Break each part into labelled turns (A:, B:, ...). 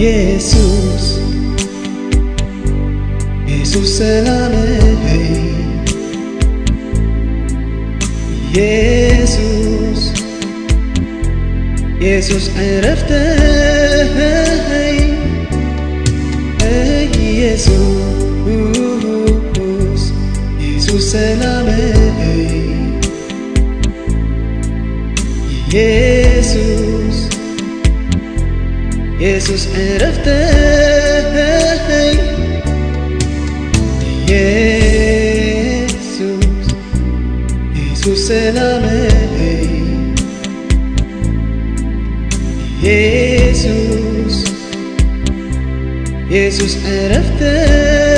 A: Jesús, Jesús el Amén. Jesús, Jesús عرفته Jesús, Jesús el Amén. Jesús عرفته Jesús Jesús selamı Jesús Jesús عرفته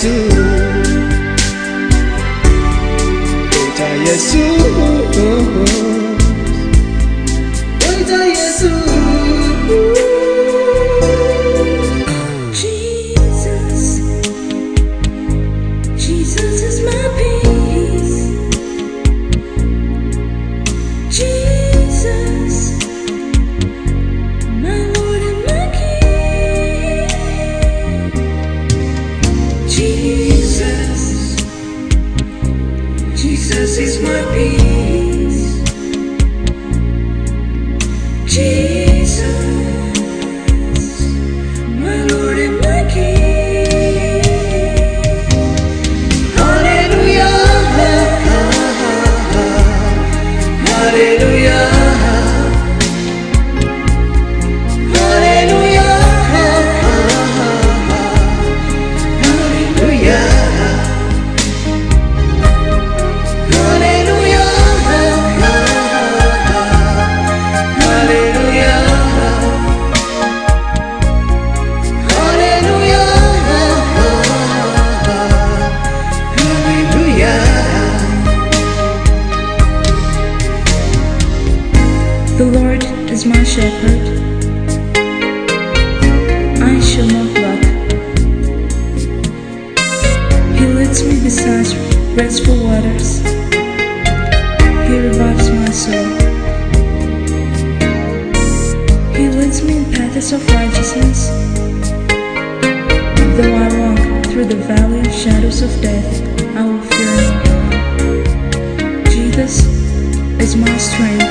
A: Yesu. Oita Yesu. Oita Yesu. Jesus. Jesus
B: is The Lord is my shepherd. I shall not lack. He leads me beside restful waters. He revives my soul. He leads me in paths of righteousness. Though I walk through the valley of shadows of death, I will fear no evil. Jesus is my strength.